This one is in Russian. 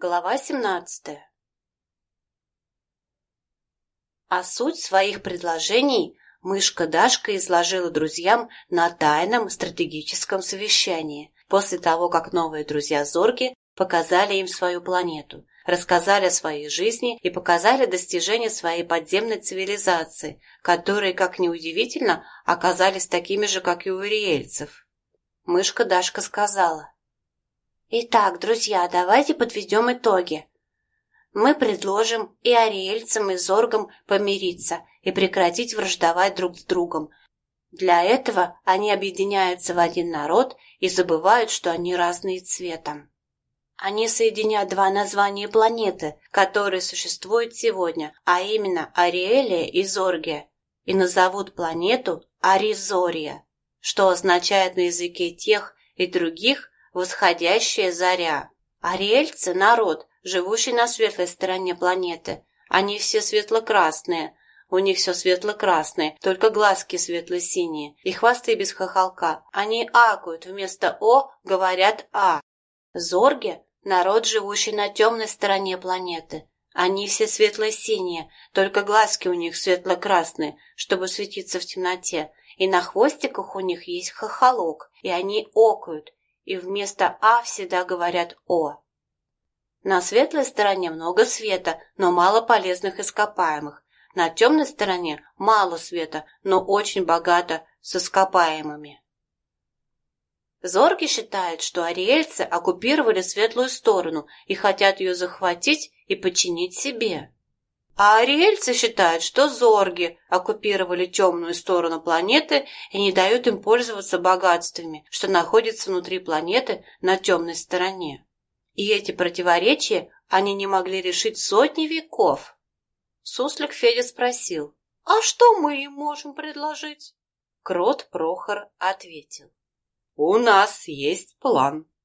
Глава 17. А суть своих предложений мышка Дашка изложила друзьям на тайном стратегическом совещании после того, как новые друзья Зорги показали им свою планету, рассказали о своей жизни и показали достижения своей подземной цивилизации, которые, как ни удивительно, оказались такими же, как и у ириэльцев. Мышка Дашка сказала – Итак, друзья, давайте подведем итоги. Мы предложим и ариэльцам, и зоргам помириться и прекратить враждовать друг с другом. Для этого они объединяются в один народ и забывают, что они разные цветом. Они соединят два названия планеты, которые существуют сегодня, а именно Ариэлия и Зоргия, и назовут планету Аризория, что означает на языке тех и других восходящая заря. Ариэльцы – народ, живущий на светлой стороне планеты. Они все светло-красные. У них все светло-красное, только глазки светло-синие и хвосты без хохолка. Они акают, вместо «о» говорят «а». Зорги – народ, живущий на темной стороне планеты. Они все светло-синие, только глазки у них светло-красные, чтобы светиться в темноте. И на хвостиках у них есть хохолок, и они окают, и вместо «а» всегда говорят «о». На светлой стороне много света, но мало полезных ископаемых. На темной стороне мало света, но очень богато с ископаемыми. Зорги считают, что ариэльцы оккупировали светлую сторону и хотят ее захватить и подчинить себе. А ариэльцы считают, что зорги оккупировали темную сторону планеты и не дают им пользоваться богатствами, что находится внутри планеты на темной стороне. И эти противоречия они не могли решить сотни веков. Суслик Федя спросил, «А что мы им можем предложить?» Крот Прохор ответил, «У нас есть план.